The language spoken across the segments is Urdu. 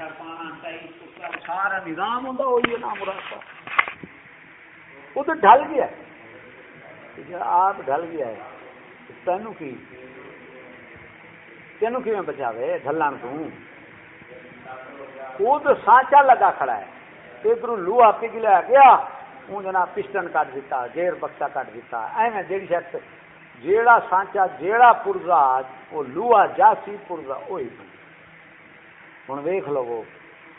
سارا نظام ہوتا وہی ہے نا مراد وہ تو ڈل گیا آپ ڈل گیا ہے تینوں کی تینوں کی بچاوے ڈلن تو وہ تو سانچا لگا کھڑا ہے ادھر لوہا پگلیا گیا ہوں جناب پسٹن کٹ دیتا گیر بکسا کٹ دیتا ایویں جیڑی شخص جیڑا سانچا جیڑا پرزا وہ لوہا جاسی پرزا وہی بنتا ہوں ویخ لو وہ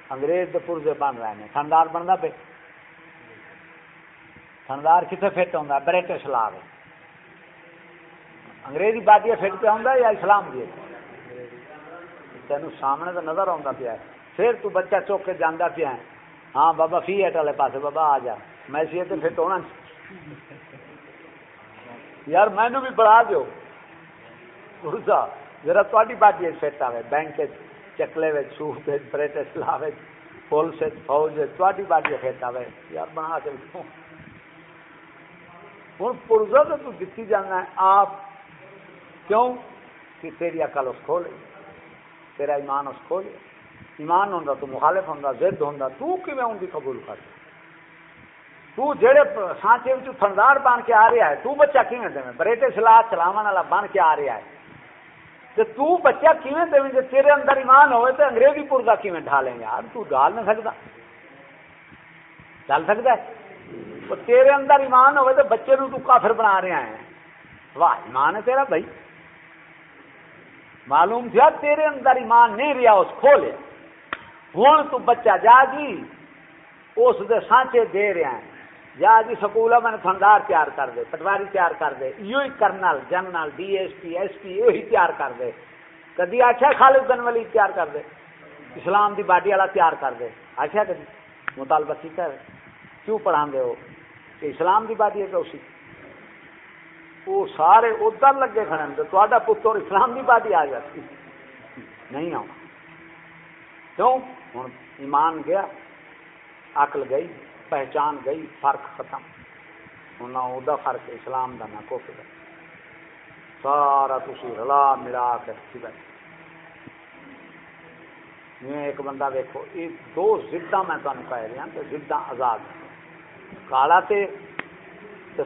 انگریز پرزے بن رہے ہیں تھندار بنتا پہ تھندار کتنے فٹ ہوتا برٹش لا انگریزی بادی فٹ پہ آتا یا اسلام دی؟ تین سامنے تو نظر آتا پیا۔ پھر تو بچہ چوک کے جانا پیا ہاں بابا، فی ایٹ والے پاس بابا، آ جا۔ میں سی تو فٹ ہونا۔ یار مینو بھی بڑھا دو ذرا تاری باڈی فٹ آئے بینک چکلے سوٹ برٹش لا پولیس فوج تاری باڈی فٹ آئے یار بنا کے ہوں۔ پرزا تو تو دیتی جانا ہے۔ آپ کیوں کہ تیری عقل اس کھولے تیرا ایمان اس کھولے ایمان ہوں تو مخالف ہوں زد ہوں تو کیویں ان کی قبول کر؟ تو جڑے سانچے وچ فندار بن کے آ رہا ہے، تو بچہ کیویں دے؟ بریٹے سلاح چلاون والا بن کے آ رہا ہے۔ تے تو بچہ کیویں دے جے تیرے اندر ایمان ہوئے تے انگریزی پرزا کیویں ڈھالیں؟ یار، تو ڈال نہ سکدا۔ ڈال سکدا ہے؟ تیرے اندر ایمان ہوئے تو بچے نو تو کافر بنا رہا ہے واہ، ایمان ہے تیرا بھائی۔ معلوم تھا تیرے اندر ایمان نہیں رہا اس کھولے۔ ہوں تو بچہ جا جی اس دے سانچے دے رہا ہے جا جی سکول میں فندار تیار کر دے، پٹواری تیار کر دے یہ colonel, general, D S P S P یہ تیار کر دے۔ کدی آخیا خالد بن ولی تیار کر دے، اسلام دی باڈی والا تیار کر دے۔ آخیا کدی؟ مطالبہ کیا کیوں پڑھا دے ہو؟ کہ اسلام دی باڈی ہے کہ اسی؟ وہ سارے ادھر لگے کھڑے تو تا پتر اسلام دی باڈی آ جاتی نہیں آنا کیوں؟ ہوں ایمان گیا، عقل گئی۔ پہچان گئی، فرق ختم۔ نہ وہ فرق اسلام کا نہ کف کا سارا تھی رلا ملا کے ایک بندہ دیکھو یہ دو زدہ میں تمہیں کہہ رہا ہاں تو زدہ آزاد۔ کالا تے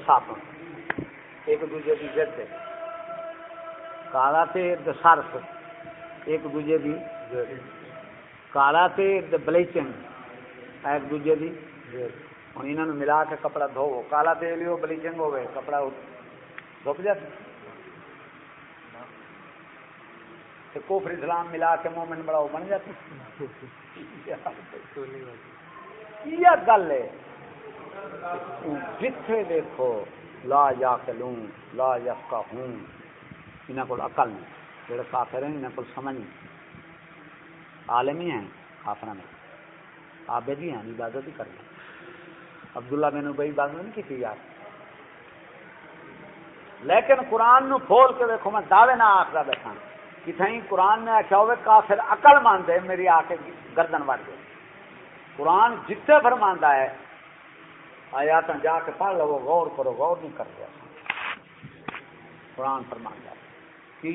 سابن ایک دوجے کی زد کالا تے سرف ایک دوجے کی کالا تے بلیچنگ ایک دوجے کی ہوں انہوں ملا کے کپڑا دھو کالا تیل ہی بلیچنگ ہو گئے کپڑا دھپ جاتا کوفر اسلام ملا کے مومن بڑاؤ بن جاتی یہ گل ہے؟ جتھے دیکھو، لا یا کلوں لا یفقا ہوں انہوں کو عقل نہیں۔ جڑے کافر ہیں انہوں کو سمجھ نہیں۔ عالم ہی ہیں کافر میں۔ آبے بھی ہیں، عبادت ہی کرتے ہیں عبداللہ بن ابئی بات نہیں کی تھی یار لیکن قرآن نو کھول کے دیکھو، میں دعوے نہ آخر بیٹھا کتنے قرآن نے آخیا ہوئے، کافر عقل مان دے میری آ کے گردن وٹ دے قرآن جتنے فرماندا ہے آیات جا کے پڑھ لو، غور کرو، غور نہیں کرتے قرآن فرماندا ہے کہ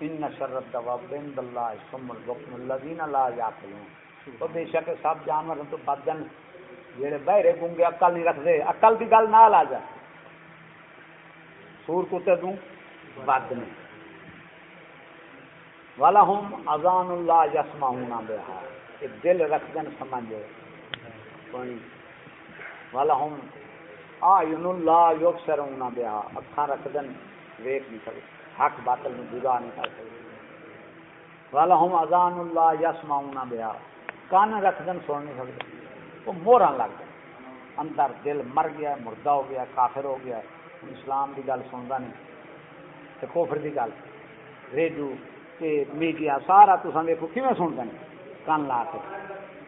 ان شرط دواب عند اللہ ثم البكم الذين لا يعقلون تو بے شک سب جانور تو بدن جڑے بہرے گونگے عقل نہیں رکھتے۔ عقل کی گل نہ آ جائے سور کتے دوں، بد نے والا ہوں ازان اللہ یسما ہونا بہار دل رکھ دن سمجھے والا ہوں آئین اللہ یوگ سر ہونا بہا اکھا رکھ دن ویک نہیں سکتے۔ حق باطل میں جدا نہیں کر سکتے۔ والا ہوں ازان اللہ یسما ہونا بہار کان رکھ دن سن نہیں سکتے وہ مورا لگ گئے۔ اندر دل مر گیا، مردہ ہو گیا، کافر ہو گیا۔ اسلام کی گل سنتا نہیں۔ تو کوفر کی گل۔ ریڈیو میڈیا سارا تو دیکھو کیون سنتے ہیں کان لا کے۔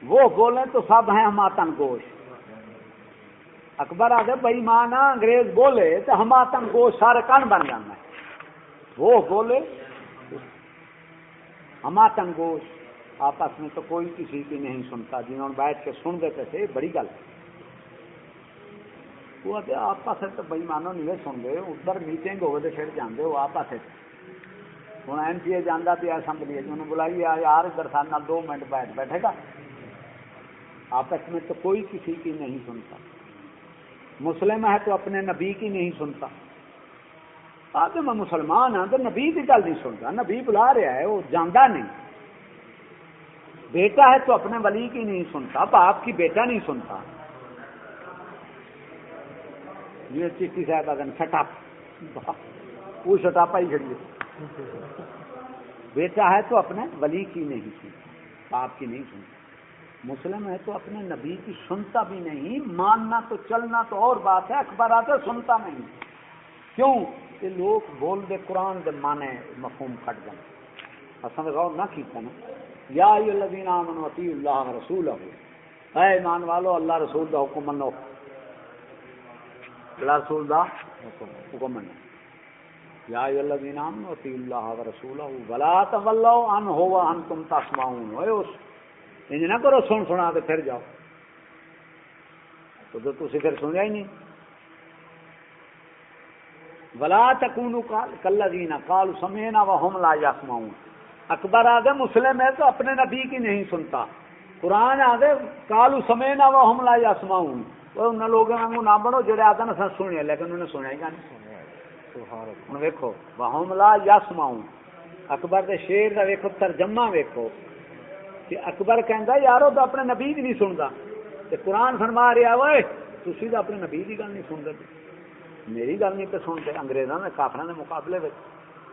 وہ بولیں تو سب ہیں ہماتن گوش۔ اکبر آدھے بھائی مانا انگریز بولے تو ہماتن گوش سارے کان بن جانا ہے وہ بولے ہماتن گوش۔ آپس میں تو کوئی کسی کی نہیں سنتا، جنہوں نے بیٹھ کے سن دیتے تھے بڑی گل وہ تو آپس تو بئی مانو نہیں سن گئے۔ ادھر میٹنگ ہوئے تو پھر جانے ہو آپس ہوں، ایم پی اے جانا پہ اسمبلی انہوں بلائیے یار ادھر سارے دو منٹ بیٹھ، بیٹھے گا۔ آپس میں تو کوئی کسی کی نہیں سنتا۔ مسلم ہے تو اپنے نبی کی نہیں سنتا۔ آتے میں مسلمان ہوں تو نبی کی گل نہیں سنتا۔ نبی بلا رہا ہے، وہ جانا نہیں۔ بیٹا ہے تو اپنے ولی کی نہیں سنتا، باپ کی بیٹا نہیں سنتا۔ یہ چیٹی صاحب سٹاپ وہ سٹاپا ہی چڑیے بیٹا ہے تو اپنے ولی کی نہیں سنتا، باپ کی نہیں سنتا۔ مسلم ہے تو اپنے نبی کی سنتا بھی نہیں، ماننا تو، چلنا تو اور بات ہے اخبار آتے سنتا نہیں۔ کیوں؟ کہ لوگ بول دے قرآن دے مانے مفہوم کٹ جائیں اصل غور نہ کیتا نا۔ یا ای الذین آمنوا اطیع اللہ رسول اے ایمان والو، اللہ رسول دا حکم منو۔ اللہ رسول دا حکم منو۔ یا ای الذین آمنوا اطیع اللہ ورسولہ ولا تولوا عنہ وانتم تسمعون۔ اے اس، انج نہ کرو سن سنا تو پھر جاؤ۔ تو تو تھی پھر سنیا ہی نہیں۔ ولا تکونو کلا دینا کال سمینا و ہم لا یاسماؤں اکبر آدھے مسلم ہے تو اپنے نبی کی نہیں سنتا۔ قرآن آدھے کالو سمینا و ہم لا یاسماؤں ان لوگوں کو نہ بنو، جڑے آدھے نا سنیا لیکن انہوں نے سنیا ہی نہیں ہوں ویکو وہم لا یاسماؤں اکبر دے شیر دا ویکو ترجمہ ویکو کہ اکبر کہندا، یارو تو اپنے نبی دی نہیں سندا۔ تے قرآن فرما رہا وے تسی تو اپنے نبی دی گل نہیں سن دے میری گل نہیں پہ سنتے، انگریزاں نے کافراں دے مقابلے وچ۔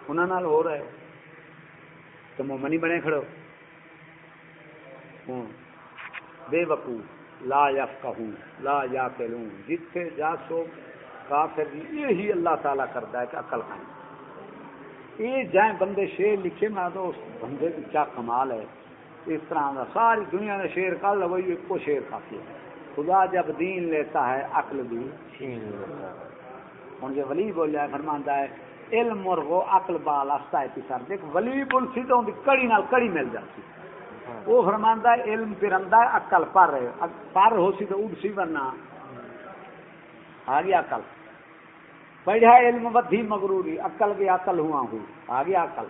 انہاں نال ہو رہے تے مومن ہی بنے کھڑو ہوں بے وقوف لا یفقہون لا یاقلون جتھے جا سو کافر یہی اللہ تعالیٰ کرتا ہے کہ عقل کھائیں یہ جائیں بندے شیر لکھے میں تو اس بندے کی کیا کمال ہے۔ اس طرح کا ساری دنیا نے شیر کر لو وہی ایک کو شیر کافی ہے خدا جب دین لیتا ہے عقل بھی۔ ہوں جو ولی بولیا فرماندہ ہے علم اور وہ عقل بال آستا ہے پیسر دیکھ ولی بول سی تو کڑی نال کڑی مل جاتی۔ وہ فرماندہ ہے علم پرندہ ہے عقل پر ہے۔ پر ہو سی تو اڑ سی ورنہ۔ آ گیا عقل۔ پڑھا علم بدھی مغروری عقل کی عقل ہوا ہوں۔ آ گیا عقل۔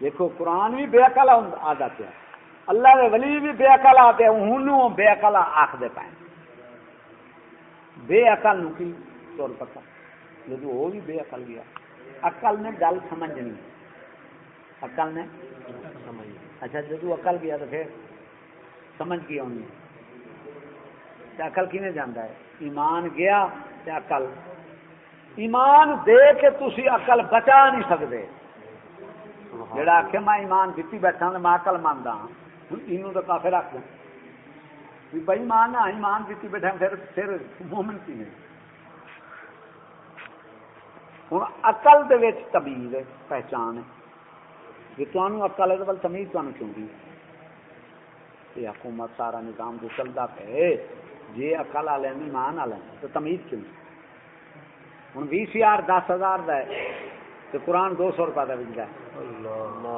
دیکھو قرآن بھی بے عقل آتا پیا اللہ کے ولی بھی بے عقل آتے ہوں بے عقل آخ دے پائیں۔ بے عقل نو کی؟ طور پتا جب وہ بھی بے عقل گیا عقل نے گل سمجھنی عقل نے اچھا جدو عقل گیا تو پھر سمجھ کی آنی عقل کی جانا ہے ایمان گیا عقل ایمان دے کے تھی عقل بچا نہیں سکتے جڑا آخ میں ایمان دیتی بیٹھا تو میں عقل مانتا ہوں تو کافی رکھ دیں بھائی مان نہ ایمان دیتی بیٹھا پھر پھر مومن کی نہیں ہوں اقل تمیز ہے پہچان ہے جی تمہیں اقل ہے تو تمیز تمہیں کیوں دی یہ حکومت سارا نظام جو چلتا پہ جی اقل والے ایمان والے تو تمیز کیوں ہوں وی سی آر دس ہزار کا ہے تو قرآن دو سو روپئے کا بکتا ہے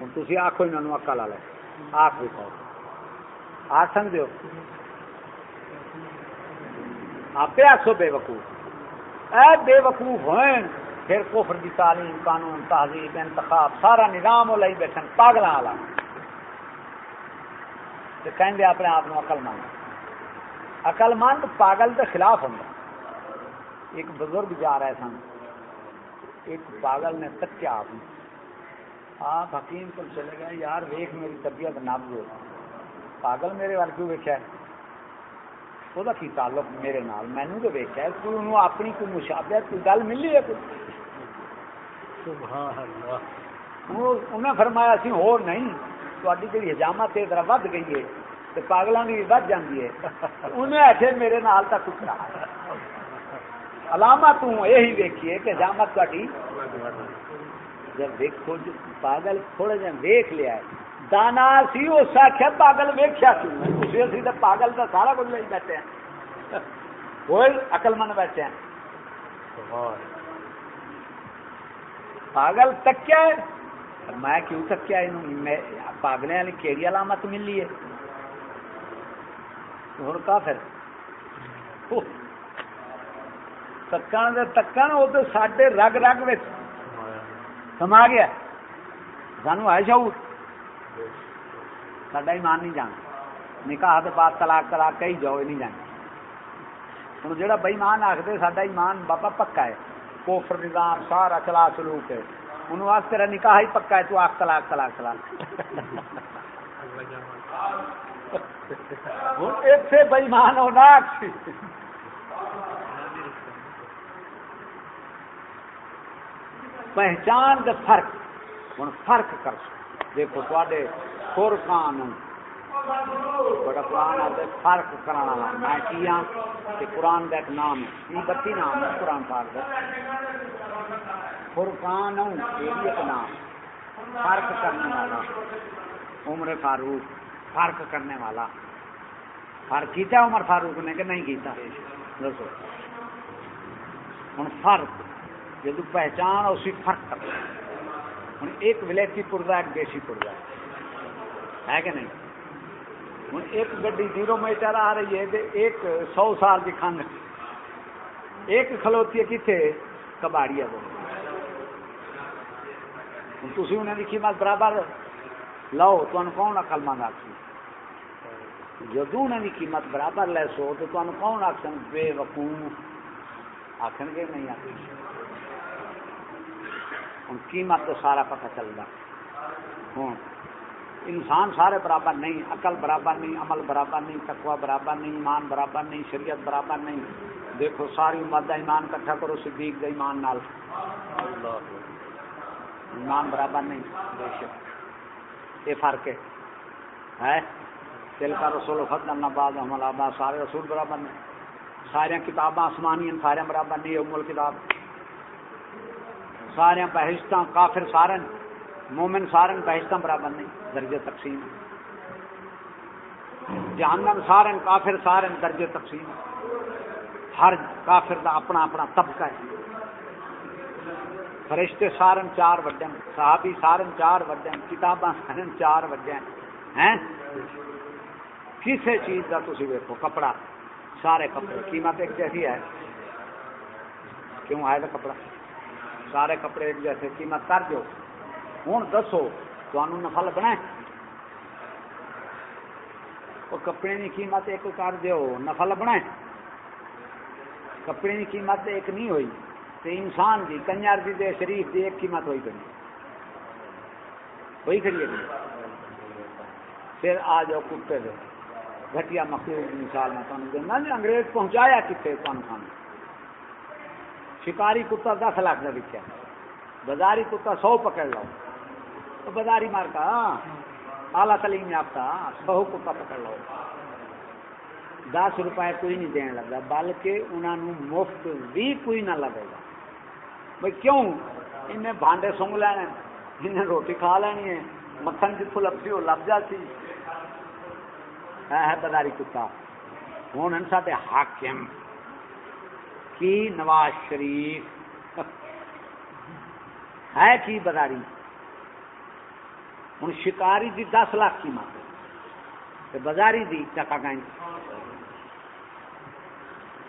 ہوں تھی آخو انہوں اقل والے آخ بھی کہو آ سکتے ہو آپ آخو بے وقوف اے بے وقوف ہوئے پھر کفر کی تعلیم، قانون، تہذیب، انتخاب، سارا نظام وہ لائی بیٹھے پاگل والا۔ کہیں اپنے آپ کو اقل مند اقل مند پاگل کے خلاف ہوں۔ ایک بزرگ جا رہے سن۔ ایک پاگل نے تکیا آپ آپ حکیم کو چلے گئے، یار ویخ میری طبیعت نبز ہو پاگل میرے وال کیوں ویکیا وہ کی تعلق میرے نال مینو تو ویکیا کوئی انہوں اپنی کوئی مشابہت کوئی گل ملی ہے انہیں فرمایا سی ہو نہیں تاری جی حجامت اس طرح ود گئی ہے تو پاگلوں کی ود جاتی ہے انہیں ایسے میرے نال تک کچھ علامت یہی ویکھیے کہ حجامت تاری جب دیکھو پاگل تھوڑا جہاں ویخ لیا ہے دانا سی، اس آخیا پاگل ویخیا تھی اسی تو پاگل کا سارا کچھ لے بیٹھے ہیں۔ وہ اقل مند بیٹھے ہیں۔ پاگل تکیا ہے۔ میں کیوں تکیا یہ پاگلے والی کہڑی علامت ملی ہے؟ ہوں کا پھر؟ تکن دے تکن وہ تو سڈے رگ رگ سما گیا۔ سانو ہے شعور سڈا ایمان نہیں جانا نکاح تو بعد طلاق طلاق کئی جاؤ یہ نہیں جانا ہوں جا بئیمان آخر سا ایمان بابا پکا ہے کوفر نظام سارا چلا چلو کے انہوں آخ تیرا نکاح ہی پکا ہے تو آخ طلاق طلاق طلاق ہوں اتنے بئیمان ہونا پہچان دے فرق ہوں فرق کر سو دیکھو تے قرآن بڑا قرآن آتے فرق کرانا میں کیا کہ قرآن کا ایک نام ہے۔ یہ بتی نام ہے؟ قرآن پاک کا فرقان ہوں، یہ بھی ایک نام فرق کرنے والا۔ عمر فاروق، فرق کرنے والا۔ فرق کیتا عمر فاروق نے کہ نہیں کیتا؟ دسو۔ ہوں فرق، جدو پہچان اسی فرق کر ہوں ایک ولایتی پورزا ایک دیسی پورزا ہے کہ نہیں؟ ہوں ایک گڈی زیرو میٹر آ رہی ہے ایک سو سال کی کھنگ۔ ایک کھلوتی ہے کتنے کباڑی ہے ہوں تھی انہیں کی قیمت برابر۔ لو تمہیں کون اکل مند آخ جدو انہیں کی قیمت برابر لے سو تو تمہیں کون آخ بے وقوف۔ آخر گے نہیں آخ ہوں، قیمت تو سارا پتہ چلتا۔ ہوں۔ انسان سارے برابر نہیں، عقل برابر نہیں، عمل برابر نہیں، تقوی برابر نہیں، ایمان برابر نہیں، شریعت برابر نہیں۔ دیکھو، ساری امت کا ایمان کٹھا کرو، صدیق کا ایمان نال۔ ایمان برابر نہیں، بے شک۔ یہ فرق ہے۔ دل کا رسول فتن آباد حمل آباد سارے رسول برابر نہیں۔ سارے کتاباں آسمانی سارے برابر نہیں امول کتاب سارے بہشت کافر سارن، مومن سارن بہشت برابر نہیں درجے تقسیم۔ جہنم سارن، کافر سارن درجے تقسیم۔ ہر کافر دا اپنا اپنا طبقہ ہے۔ فرشتے سارن چار وڈن صحابی سارن چار وڈن کتاباں سارن چار وڈن ہیں۔ کسی چیز کا تھی ویکو کپڑا، سارے کپڑے۔ قیمت ایک جیسی ہے۔ کیوں آئے گا کپڑا؟ سارے کپڑے ایک جیسے قیمت کر دو ہوں دسو تمہوں نفع لگنا ہے وہ کپڑے کی قیمت ایک کر دو نفع لبنا ہے کپڑے کی قیمت ایک نہیں ہوئی۔ تو انسان کی کنجر کی دے شریف کی ایک قیمت ہوئی کری ہوئی کری جی۔ پھر آ جاؤ کتے دے۔ گھٹیا مخلوق مثال میں تمہیں دینا جی انگریز پہنچایا کتنے تمہیں شکاری کتا دس لاکھ کا لکھا بازاری کتا سو پکڑ لو۔ تو بازاری مار کا۔ اعلیٰ تعلیم یافتہ سو کتا پکڑ لو۔ دس روپئے کوئی نہیں دین لگا بلکہ انہوں نے مفت بھی کوئی نہ لگے گا۔ بھائی کیوں؟ انہیں بانڈے سونگ لینے، انہیں روٹی کھا لینی ہے۔ مکھن جتوں لبسی وہ لب جاتی ہے بازاری کتا۔ ہوں سارے حاکم۔ کی نواز شریف ہے کی بازاری؟ ہوں شکاری دی دس لاکھ کی مت بازاری دی چکا گائیں۔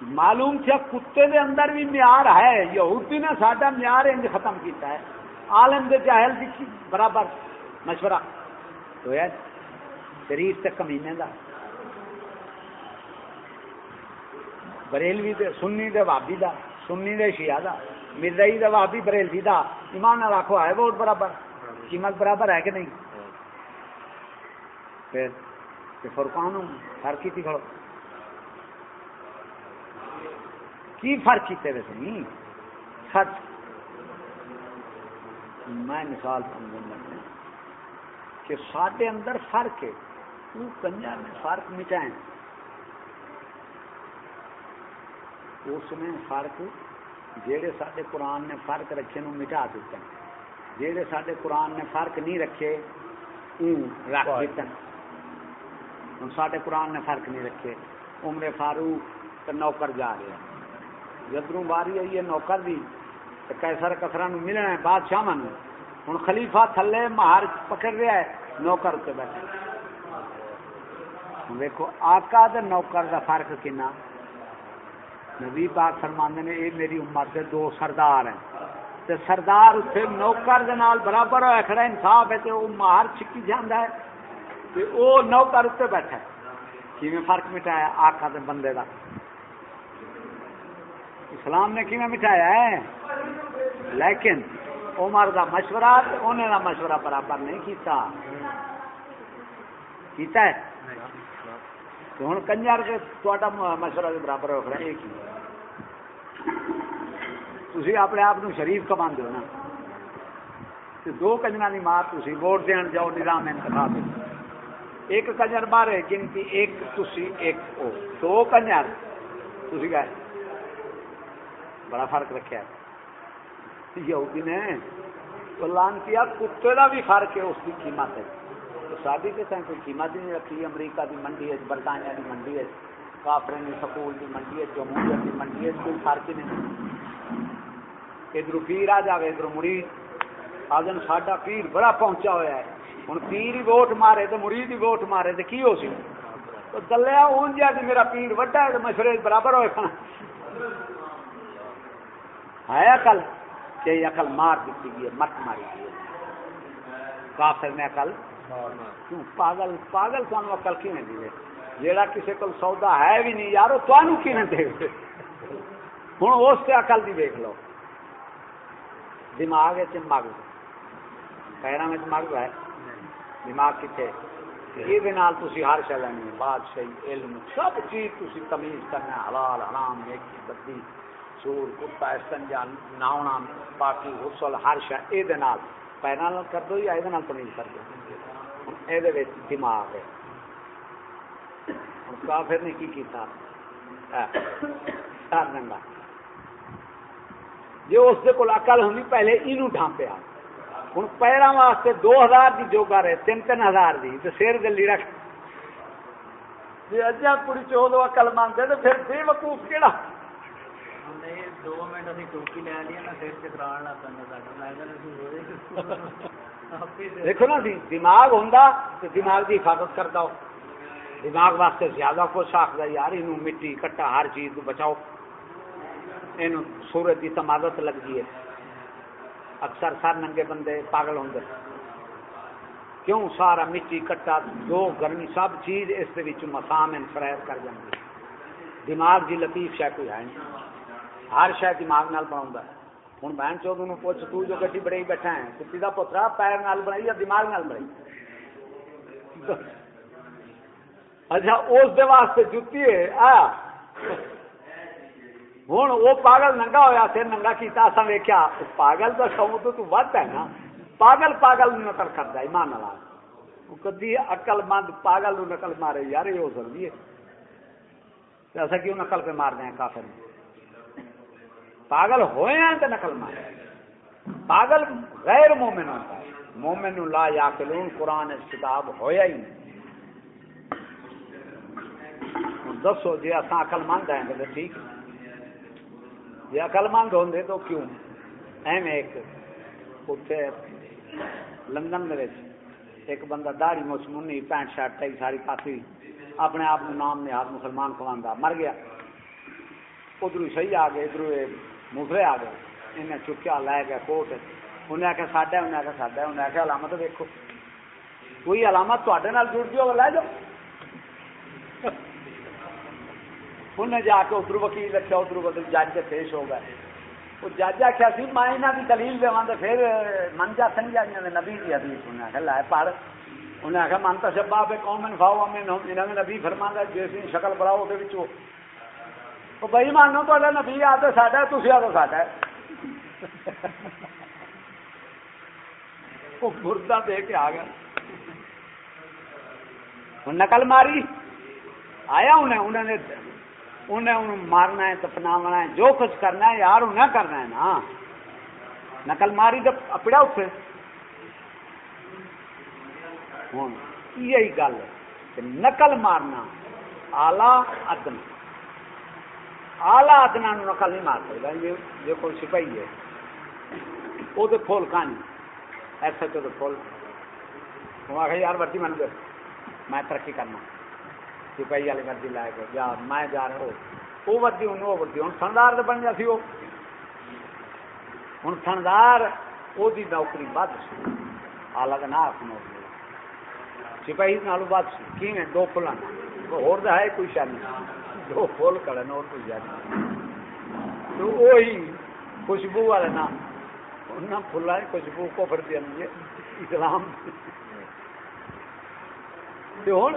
معلوم تھا کتے دے اندر بھی معیار ہے، یہودی نے ساڈا معیار انج ختم کیتا ہے۔ عالم دے جاہل دی برابر مشورہ۔ تو ہے، شریف تے کمینے دا۔ بریلوی دے، سنی دے بابی دا، سنی دے شیعہ دا، مرزائی دے بابی بریلوی دا، ایمان نہ رکھو ہے ووٹ برابر؟ قیمت برابر ہے کہ نہیں؟ پھر فرقان ہر کی کھڑو۔ کی فرق کیتے ویسے؟ نہیں سچ میں مثال سمجھنے لگا کہ سارے اندر فرق ہے۔ وہ کنجا میں فرق مٹائیں۔ اس میں فرق جہے سارے قرآن نے فرق رکھے نو مٹا دیتا جہے سارے قرآن نے فرق نہیں رکھے رکھ دیتا ہوں سارے قرآن نے فرق نہیں رکھے۔ عمر فاروق نوکر جا رہے جدروں باری آئی ہے نوکر بھی کیسر کسرا ملنا ہے بادشاہ من۔ ہوں خلیفہ تھلے مہار پکڑ رہا ہے نوکر اتنے بیٹھے دیکھو آقا دے نوکر دا فرق کنا؟ نبی پاک فرماندے نے، یہ میری امت سے دو سردار ہیں۔ تے سردار اتنے نوکر دے نال برابر ہوا کھڑا انصاف ہے، تے وہ مار چکی جانا ہے۔ تے وہ نوکر اتنے بیٹھا ہے۔ کیویں فرق مٹایا آقا دے بندے دا؟ اسلام نے کیویں مٹایا ہے؟ لیکن عمر دا مشورہ تے انہیں دا مشورہ برابر نہیں کیتا۔ کیتا ہے؟ تو ہوں کنجر کے تا مشورہ کے برابر ہو رہا ایک ہی تھی اپنے آپ شریف کما دو نا تو دو کنجر کی مار تھی ووٹ دین جاؤ نظام انتخاب ایک کنجر مارے گنتی ایک تھی ایک او دو کنجر تھی گئے بڑا فرق رکھا یہودی نے لان کیا کتے کا بھی فرق ہے اس کی قیمت ہے تو کے سائیں کوئی قیمت ہی نہیں رکھی، امریکہ کی منڈی ہے، برطانیہ کی منڈی ہے کافرے سکول کی منڈی ہے، جمہوریت کی منڈی ہے، کوئی فرق ہی نہیں۔ ادھر پیر آ جائے ادھر مرید۔ آجن ساڈا پیر بڑا پہنچا ہوا ہے۔ ہوں پیر ہی ووٹ مارے تو مرید ہی ووٹ مارے تو کی ہو سی؟ تو دلیا اون جا کہ میرا پیر وڈا ہے تو مشورے برابر ہوئے کھانا۔ ہے اکل کہ اکل مار دیتی گئی ہے، مت ماری گئی کافر نے اکل کیوں پاگل پاگل تمہیں اکل کی نہیں دے جیڑا کسی کو سودا ہے بھی نہیں یار تمہیں کی نہیں دے ہوں اس سے اکل دی دیکھ لو۔ دماغ ہے مغز پیروں میں مغز ہے۔ دماغ کتنے یہ ہر شہ لینی بادشاہی، علم، سب چیز تھی تمیز کرنا حلال، حرام، نیکی، بدی، سور، کتا، استنجا ناؤنا باقی غسل، ہر شہ یہ پیروں کر دو یا یہ تمیز کر دو؟ یہ دماغ ہے۔ کافر نے کی کیتا؟ سر ڈنڈا جو اس کو اکل ہونی، پہلے یہ ڈھانپیا۔ ہوں پیروں واسطے دو ہزار کی جوگا رہے تین تین ہزار کی تو سیر گلی رکھ جی اجا کڑی چودہ اکل مانگتے تو پھر بے وقوف کہڑا دیکھو نا دماغ ہوں تو دماغ کی حفاظت کرتا ہو دماغ واسطے زیادہ کچھ آخر یار یہ مٹی کٹا ہر چیز کو بچاؤ یہ سورج کی تمادت لگتی ہے اکثر سر ننگے بندے پاگل ہوں کیوں سارا مٹی کٹا دو گرمی سب چیز اس مسام انفرائز کر جاتی دماغ جی لطیف شہ کوئی ہے نہیں ہر شہ دماغ نال بنا ہوں بہن چودہ پوچھ، تو جو گی بڑی بیٹھا ہے کسی کا پوترا پیر نال بنائی یا دماغ نال بنائی؟ اچھا اس واسطے جتی ہے۔ ہوں وہ پاگل ننگا ہوا پھر ننگا کیتا اصا ویکیا پاگل تو سو تو تو ود ہے نا۔ پاگل پاگل نقل کرتا ایمان والا کدی اقل مند پاگل نقل مارے، یار، یہ ہو سکتی ہے۔ ایسا کیوں نقل پہ مار دیں کافر پاگل ہوئے ہیں تو نقل مارے۔ پاگل غیر مومن ہوتا ہے مومن لا یا قرآن کتاب ہویا ہی نہیں۔ دسو جی اصا اقل مند ہیں تو ٹھیک جی اقل مند ہوں تو کیوں؟ ایم ایک اتنے لندن میں ایک بندہ داڑی مچ منی، پینٹ شرٹ ٹائی ساری کافی اپنے آپ نام نے ہاتھ مسلمان کما مر گیا۔ ادھر صحیح آ گئے ادھر موسرے آ گئے انہیں چکیا لے گیا کوٹ انہیں آخیا ساڈا انہیں آخیا ساڈا انہیں آخیا علامت دیکھو کوئی علامت تے جڑ گئی وہ لے جاؤ انہیں جا کے ادھر وکیل رکھا ادھر ادھر جج کے پیش ہو گئے وہ جج آخیا سی میں یہاں کی دلیل دے تو پھر منجا سنجا جی نبی کی حدیث انہیں آخیا لائے پڑھ انہیں آخیا من تو شبا پہ قوم فاؤ امین انہوں نے نبی فرما گا شکل بڑاؤ وہ بھائی مانو تو نبی آ تو ساڈا تھی آ تو ساڈا وہ مردہ دے کے آ گیا نقل ماری آیا انہیں انہوں نے انہیں انہوں مارنا ہے تپناونا ہے جو کچھ کرنا ہے یار انہیں کرنا ہے نا نقل ماری تو اپڑا اٹھے ہوں یہی گل نقل مارنا آلہ ادنا آلہ ادنا نقل نہیں مار سکتا، یہ کوئی سپاہی ہے۔ وہ تو فول کہانی ایسا تو فول وہ آخر یار ورتی من گئے۔ میں ترقی کرنا۔ سپاہی والی مرضی لائے گا جا میں جا رہا ہوں۔ وہ ودی انہوں وہ ودی ہوں تھندار تو بن گیا سی وہ۔ ہوں تھندار، وہ نوکری بد سی۔ الگ نہ آخنا۔ سپاہی نالوں بد سی۔ کی دو فلاں ہو ہے، کوئی شاید نہیں۔ دو فل کرن اور کوئی شاید تو وہی خوشبو والے نام انہیں فلاں خوشبو کو پڑ دیا اسلام۔ ہوں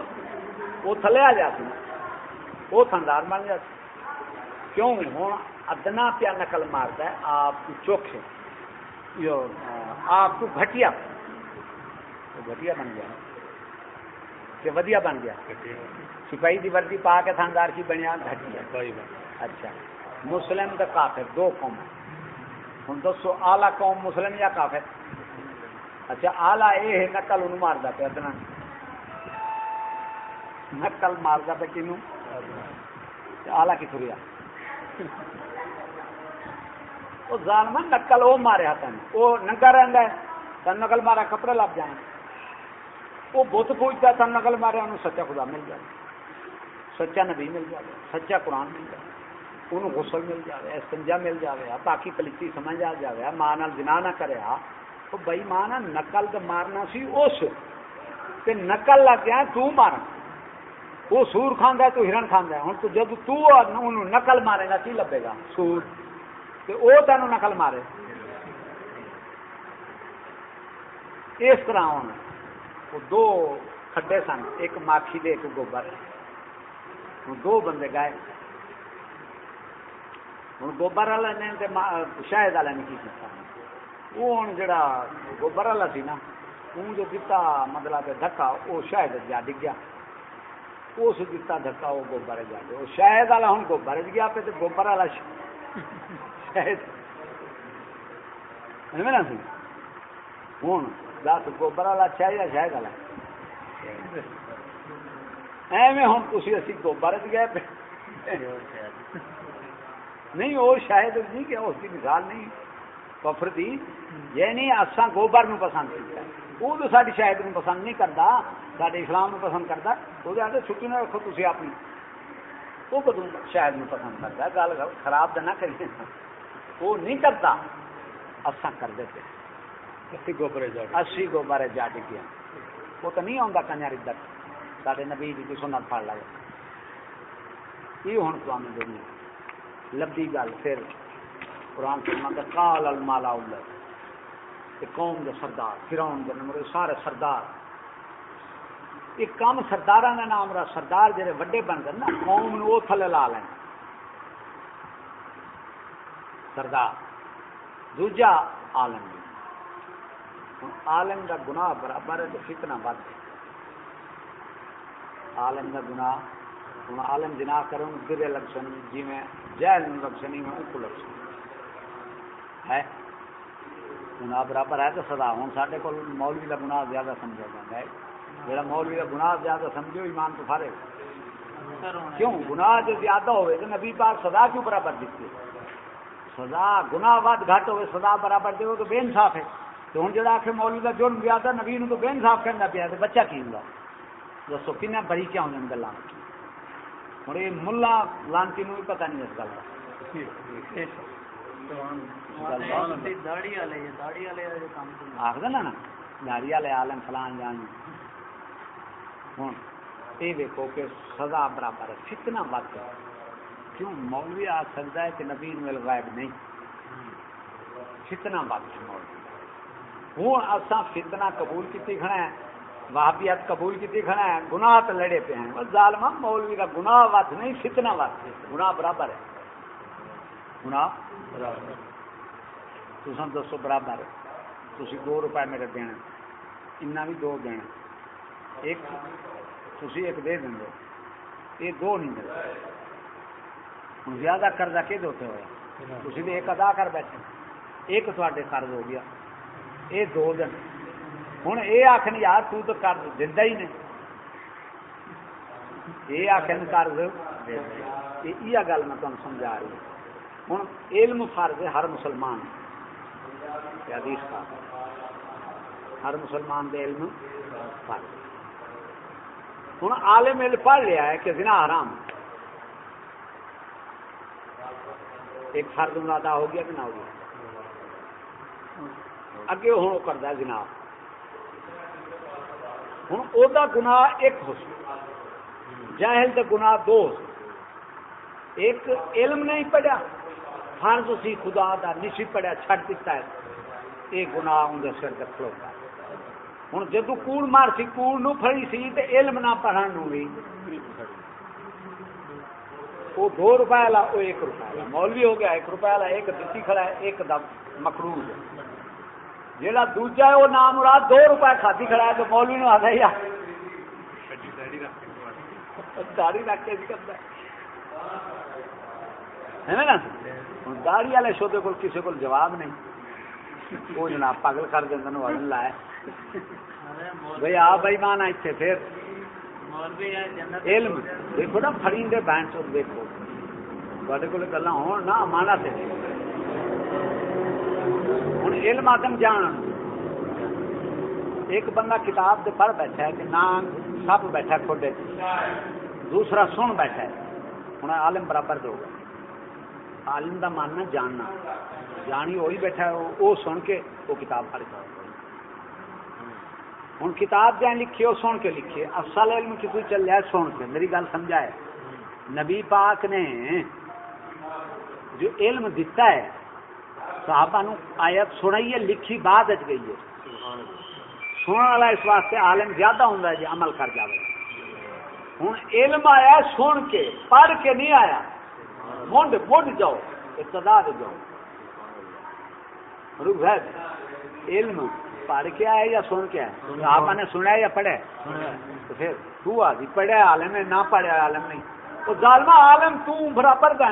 وہ تھلے آ جاتی وہ تھندار بن جاتی کیوں؟ ہوں ادنا پیا نقل مارتا ہے، آپ کو چوکھے۔ آپ کو گھٹیا گھٹیا بن گیا۔ کہ ودیا بن گیا سپاہی کی وردی پا کے تھاندار کی بنیا گھٹیا اچھا مسلم تو کافر دو قوم ہوں دسو آلہ قوم مسلم یا کافر اچھا آلہ یہ نقل ان مارتا پیا ادنا نقل مارتا پہ کنو آلہ کی تھریا وہ ظالم نقل وہ مارے تین وہ ننگا رہتا ہے تن نقل مارا کپڑے لگ جائیں وہ بت پوچھتا تن نقل مارے، انہوں سچا خدا مل جائے۔ سچا نبی مل جائے، سچا قرآن مل جائے انہوں غسل مل جائے، استنجا مل جائے باقی پلیتی سمجھ آ جائے ماں جنا نہ کرے تو بئی ماں نقل تو مارنا سی اس۔ نقل لگ گیا، تو مارنا وہ سور کھانا ہے، تو ہرن کھانا ہے۔ ہوں تو جب تو نقل مارے گا کی لبے گا سور۔ تو وہ تین نقل مارے۔ اس طرح ہوں وہ دو کھڈے سن ایک ماکھی دے ایک گوبر دو بندے گائے ہوں گوبر والے نے شاید والے نے کی وہ ہوں جڑا گوبر والا سی نا وہ جو دتا مطلب دھکا وہ شاید جا ڈگیا اس دتا دھکا وہ گوبر جا کے شاید والا ہوں گوبر گیا پہ تو گوبر والا شاید نا سی ہوں دس گوبر والا اچھا یا شاید والا؟ ایویں ہوں تھی اسی گوبر گئے نہیں وہ شاید نہیں کہ اس کی مثال نہیں۔ کفر دی یعنی اصا گوبر نو پسند کیا وہ تو ساری شاید نو پسند نہیں کرتا سارے اسلام نو پسند کرتا وہ آتے چھٹی نہ رکھو تھی اپنی۔ وہ کدو شاید نو پسند کرتا گل خراب تو نہ کریے۔ وہ نہیں کرتا اصا کر دیتے۔ اسی گوبر جا ڈگیا وہ تو نہیں آتا کنجر ادھر سارے نبی کی سنت پڑ لگے یہ ہوں تو گل پھر قرآن کال المالا قوم دے سردار فراؤن نمبر سارے سردار۔ ایک کام سردار کا نام رہا سردار جڑے وڈے بن گئے نا، قوم نو وہ تھلے لا لین۔ سردار۔ دوجا عالم۔ عالم کا گناہ برابر ہے تو فتنہ بد ہے۔ عالم کا گناہ ہوں عالم جنا کروں گرے لگ سن جی میں جہل لگ سنی میں اک لگ سنی ہے؟ گناہ برابر ہے تو سدا ہوں سارے کو مولوی کا گناہ زیادہ سمجھا جاتا ہے۔ جا مولوی کا گناہ زیادہ سمجھو ایمان تو فارے کیوں؟ گناہ جو زیادہ ہوئے تو نبی پاک سدا کیوں برابر دیتی ہے سزا گناہ ود گھٹ ہوئے سدا برابر دے تو بے انصاف ہے۔ تو ہوں جا کے مولوی کا جرم زیادہ نبی نو تو بے انصاف کرنا پیا تو بچہ کی ہوں دسو کن بری کیا ہوں گلا ہوں یہ ملا لانتی بھی پتا نہیں اس گل کا آخر نا داڑی والے آلم فلان جان۔ ہوں یہ دیکھو کہ سزا برابر ہے فتنا وقت ہے۔ کیوں مولوی آ سکتا ہے کہ نبی مل غائب نہیں؟ فتنا وقت ہے مولوی۔ ہوں اصا فتنا قبول کی کھڑا ہے واپیات قبول کی کھڑا ہے گناہ تو لڑے پہ ہیں۔ ظالم مولوی کا گناہ وقت نہیں فتنا وقت ہے۔ گناہ برابر ہے۔ گناہ برابر تم دسو برابر تھی دو روپئے میرے دینا انہیں بھی دو دینا ایک تھی ایک دے دیں یہ دو نہیں ملتے ہوں زیادہ قرضہ کہ ہوتے ہوا تھی تو ایک ادا کر بیٹھے۔ ایک تے قرض ہو گیا۔ یہ دو دن ہوں یہ آخر یار تو تو قرض ہی نہیں یہ آخر قرض یہ گل میں تمہیں سمجھا رہی ہوں ہوں علم فرض ہر مسلمان حدیث کا ہر مسلمان دے علم فرض ہوں عالم علم پڑھ لیا ہے کہ زنا حرام ایک فرد ادا ہو گیا کہ نہ ہو گیا اگے ہوں وہ کرتا جناب ہوں وہ گناہ ایک ہو سکتا جاہل دے گناہ دو ایک علم نہیں پڑھیا فرض سی خدا دا نشی پڑھیا چھڑ دیتا ہے یہ گناہ اندر سر تک کھلوتا ہے ہوں جدو کوڑ مار سی کوڑ نو پھڑی سی تے علم نہ پڑھن نو بھی وہ دو روپے والا وہ ایک روپے والا مولوی ہو گیا ایک روپے والا ایک دتی کھڑا ہے ایک دم مکروز ہے جہاں دوجا ہے، وہ نام مراد دو روپے کھادی کھڑا ہے تو مولوی نو آتا ہی داڑی رکھ کے کرتا ہے۔ نا؟ داڑی والے شوتے کو کسی کو جواب نہیں۔ وہ جناب پاگل کر دیں وزن لایا بھائی آ بھائی مان اتنے پھر۔ علم۔ دیکھو نا فری دے بینڈ دیکھو۔ تے کو گلا ہو نا مانا سے علم آدم جان۔ ایک بندہ کتاب سے پڑھ بیٹھا ہے کہ نہ سب بیٹھا کھوڈے دوسرا سن بیٹھا ہے۔ ہوں عالم برابر دو عالم دا ماننا جاننا۔ جانی وہی بیٹھا ہے، وہ سن کے وہ کتاب پڑھ پڑھتا ہوں کتاب جائیں لکھی، وہ سن کے لکھے اصل علم کسی چل رہا ہے سن کے۔ میری گل سمجھا ہے۔ نبی پاک نے جو علم دیتا ہے صحابہ نو آیت سنائی ہے لکھی بعد گئی ہے۔ سننے والا اس واسطے عالم زیادہ ہوں جی عمل کر جائے ہوں علم آیا سن کے پڑھ کے نہیں آیا۔ منڈ مڈ جاؤ ابتدا جاؤ۔ رک صاحب علم پڑھ کے آئے یا سن کے آئے؟ آپ نے سنیا یا پڑھے تو پھر تو آدھی پڑھے عالم ہے نہ پڑھے عالم نہیں۔ تو ظالمہ عالم تو برابر کا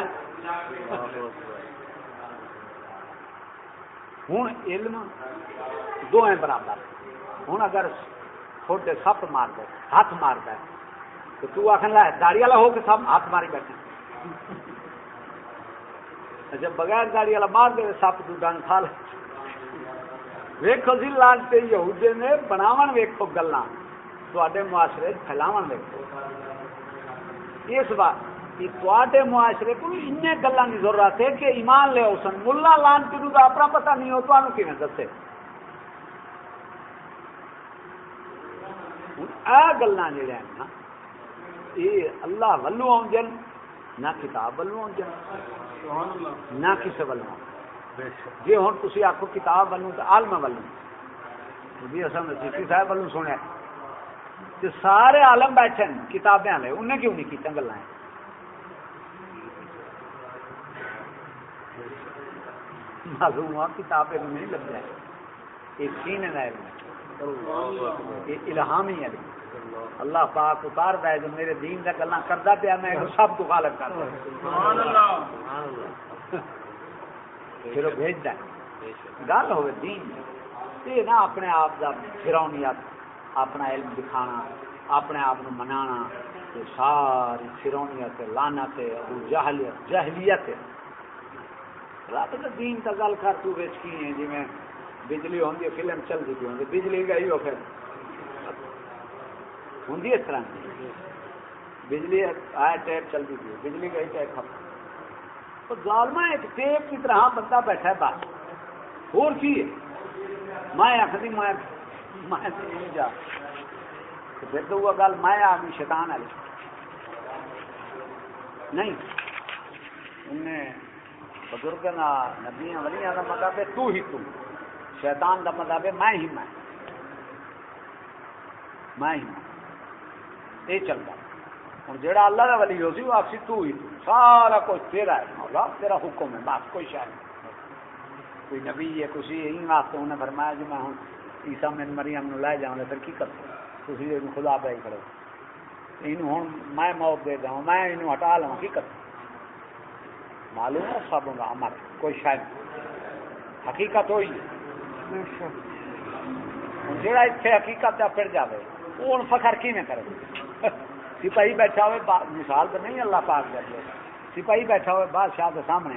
ہوں علم دو ہیں۔ برابر ہوں اگر چھوٹے سپ مار دے، ہاتھ مار دے، تو تو آخر لا داڑی والا ہو کے سب ہاتھ ماری بیٹھے۔ اچھا، جب بغیر داڑی والا مار دے، سپ تو ڈنگ کھا لے۔ ویکو جی لانتے یہودے نے بناون ویکو گلا تے معاشرے پھیلاو ویکو اس بات تے معاشرے کو ان گلوں کی ضرورت ہے کہ ایمان لے سن ملا لانتی کا اپنا پتہ نہیں ہو تو کیون دسے گلا جہاں نا یہ اللہ ولو آن نہ کتاب ولو آن نہ کسی ولو جی ہوں تھی آخو کتاب ولو تو آلم ولو جی اصل نسیفی صاحب ولو سنیا سارے آلم بیٹھے کتابیں والے انہیں کیوں نہیں کی گلا معلوم ہوا کتاب نہیں لگ جائے۔ یہ سین ہے الہامی ہے۔ اللہ پاک اتار دے جو میرے دین کا گلا کرتا پیا میں سب تو غالب کر پھر وہ بھیج گل ہوئے دین یہ نہ اپنے آپ کا فرونیت اپنا علم دکھانا اپنے آپ کو منانا ساری فرونیت لانت جہلیت جہلیت۔ رب تو دین کا گل کر تو بیچ کی ہیں جی میں بجلی ہوں فلم چلتی پی ہوں بجلی گئی ہو پھر۔ ہوں اس طرح؟ بجلی آیا ٹیپ چلتی پی بجلی گئی ٹیپ ختم تو ظالما ایک ٹیپ کی طرح بندہ بیٹھا ہے بس۔ اور کی ہے؟ میں آخری میں میں جا۔ پھر تو وہ گل میں آ گئی شیطان والی نہیں۔ انہیں بزرگ نبیاں ولیاں کا مطلب ہے تو ہی تم۔ شیطان کا مطلب ہے میں ہی میں۔ میں ہی میں۔ یہ چلتا۔ ہوں جہاں اللہ کا ولی ہو سی، وہ آخسی تو ہی تو سارا کچھ تیرا ہے مولا، تیرا حکم ہے، بس کوئی شاید نہیں۔ کوئی نبی ہے کچھ یہی واسطے انہیں فرمایا جو میں ہوں عیسا میں مریم نو لے جاؤں پھر کی کرتے تھی خدا پہ کرو یہ ہوں، میں موت دے دوں میں یہ ہٹا لوا کی کرتا معلوم ہے سب کا امر کوئی شاید حقیقت ہوئی۔ جہاں اتنے حقیقت پھر جائے وہ ہوں فخر کی میں کرے؟ سپاہی بیٹھا ہوئے، با... مثال تو نہیں اللہ پاک کر دے۔ سپاہی بیٹھا ہوئے، بادشاہ کے سامنے۔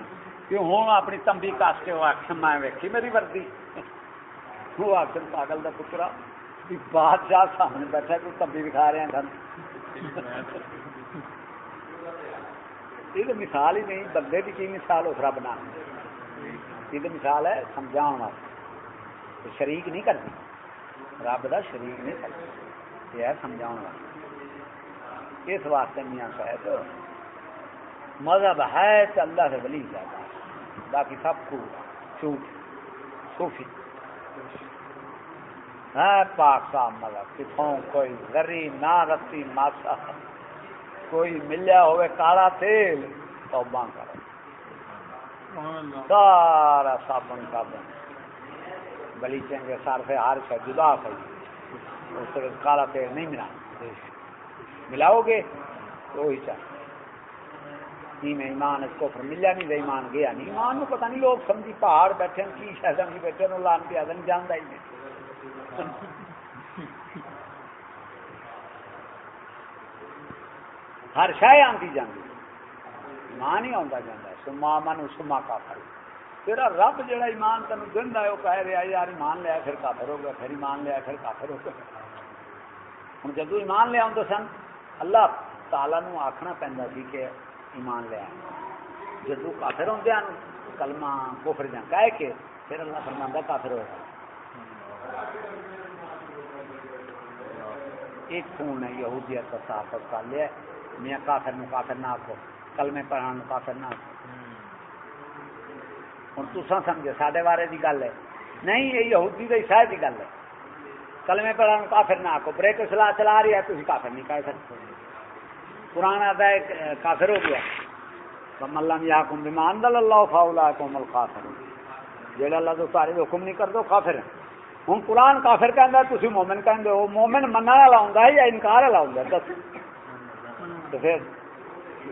کہ ہوں اپنی تمبی کس کے وہ آخ میں ویکھی میری وردی۔ وہ آخر پاگل کا پترا، بادشاہ سامنے بیٹھا کوئی تمبی دکھا رہے ہیں۔ سن یہ تو مثال ہی نہیں بندے کی کی مثال اس رب نہ یہ تو مثال ہے سمجھا واسطے شریک نہیں کرتی رب کا شریک نہیں کرتی یہ ہے سمجھا واسطے اس واسطے میاں صاحب مذہب ہے تو اللہ سے ولی جاتا باقی سب کو جھوٹ صوفی ہے پاک صاحب مذہب کتوں کوئی غری نہ رسی ماسا کوئی ملیا ہوئے کالا تیل توبہ کرو۔ سارا صابن صابن۔ بلی چنگے سار سے ہر سے جدا سی اس سے کالا تیل نہیں ملا۔ ملاؤ گے؟ تو وہی چاہیے میں ایمان اس کو پھر ملیا نہیں ایمان گیا نہیں۔ ایمان میں پتہ نہیں لوگ سمجھی پہاڑ بیٹھے کی شاید سمجھی بیٹھے لان پہ نہیں جانتا ہی نہیں۔ ہر شہ آتی جاتی ایمان ہی آتا جاتا سما من سما کافر۔ تیرا رب جہاں ایمان تین دن ہے وہ کہہ رہا یار ایمان لیا پھر کافر ہو گیا، پھر ایمان لیا پھر کافر ہو گیا۔ ہوں جدو ایمان لیا سن، اللہ تعالی نو آخنا پہنتا سی کہ ایمان لیا۔ جدو کافر ہوں کلمہ کوفر جا کہہ کے پھر اللہ فرمانا کافر ہوئے ایک خون ہے یہودیت کا صاف کر لیا میاں کافر نو کافر نہ آخو کلمے پڑھان نو کافر نہ آخو ہوں تسا سمجھے سارے بارے کی گل ہے۔ نہیں، یہ یہودی کا عیسائی کی گل ہے۔ کلمے پڑھان کافر نہ آخو بریک سلاح چلا رہی ہے تھی کافر نہیں کہہ سکتے۔ قرآن آتا ہے کافر ہو گیا۔ ملم یا کم بیمان دل اللہ فاؤلا کو مل کافر جہاں اللہ تو سارے حکم نہیں کر دو کافر ہوں، قرآن کافر کہہ تھی مومن کہہ کہ مومن من والا ہوں یا انکار والا ہوں دس۔ تو پھر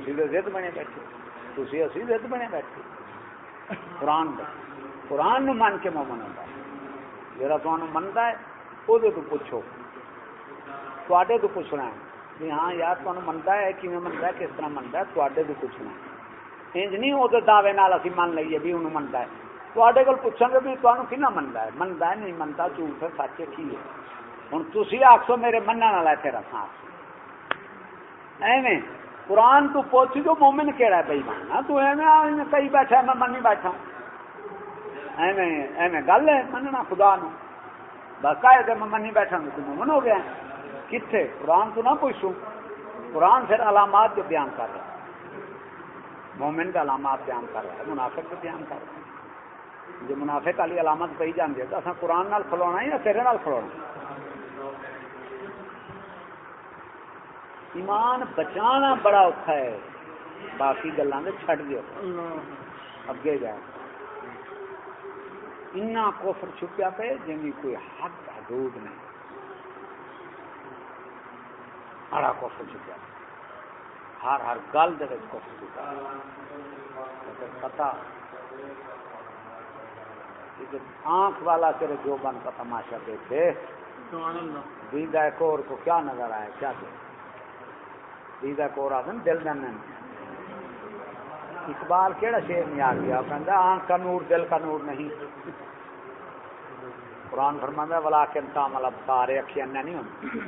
تو ضد بنے بیٹھے اسی ضد بنے بیٹھے۔ قرآن قرآن نو من کے مومن ہوتا ہے۔ منتا ہے وہ تو پوچھو۔ تے تو پوچھنا ہے بھی ہاں یار منتا ہے کہ منتا ہے، کس طرح منتا ہے؟ تے تو پوچھنا انج نہیں وہ دعوے نال اسی من لئیے بھی انہوں منتا ہے۔ تے کو پوچھیں گے بھی تمہیں کنا منتا ہے؟ منتا ہے، نہیں منتا جھوٹ ہے، سچ کی ہے؟ ہوں تھی آخسو میرے من والا ہے، تیرا سانس ایویں۔ قرآن تو پوچھ جو مومن کہڑا ہے بھائی ماننا ہاں، تو ایویں کئی بیٹھا میں منی بیٹھا ایویں ایویں گل ہے، مننا خدا نو بس کہ میں منی بیٹھا تو مومن ہو گیا۔ کتنے قرآن تو نہ پوچھوں۔ قرآن پھر علامات جو بیان کر رہا ہے۔ مومن کا علامات بیان کر رہا ہے، منافق کو بیان کر رہا ہے۔ جو منافق والی علامت پہ جان دیا تو اصل قرآن نال کھلونا یا تیرے نال کھلونا ایمان بچانا بڑا اوکھا ہے۔ باقی گلوں نے چھڈ دو اگے جا۔ اتنا کوفر چھپیا پہ جن کوئی حد حدود نہیں۔ بڑا کفر چکا ہر ہر گل کفر چکا پتا آنکھ والا تیرے جو بن کا تماشا دیکھے۔ دیدا کور کو کیا نظر آیا؟ کیا دے دیدا کور آدم دل دن اقبال کہڑا شیر نہیں آ گیا؟ کہ آنکھ کا نور دل کا نور نہیں۔ قرآن فرمانا والا کے انسان والا سارے اکھی انیا نہیں ہوتے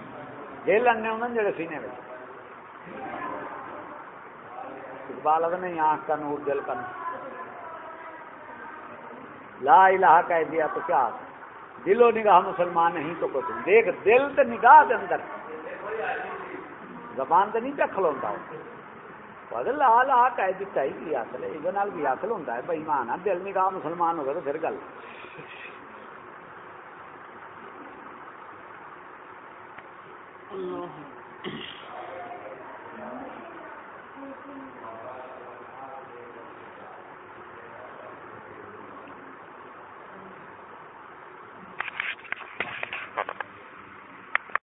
دل انے ہوں جڑے سینے میں اقبال اگر نہیں آنکھ کا نور دل کا نور لا الہ کہہ دیا تو کیا؟ دل و نگاہ مسلمان نہیں تو کچھ۔ دیکھ، دل تو نگاہ دے اندر۔ زبان تو نہیں پہ کھلوا لا لا کہہ دیتا ہی بھی حاصل ہے یہ بھی حاصل ہوتا ہے، بھائی مان دل نگاہ مسلمان ہوگا تو پھر گل۔ اللہ۔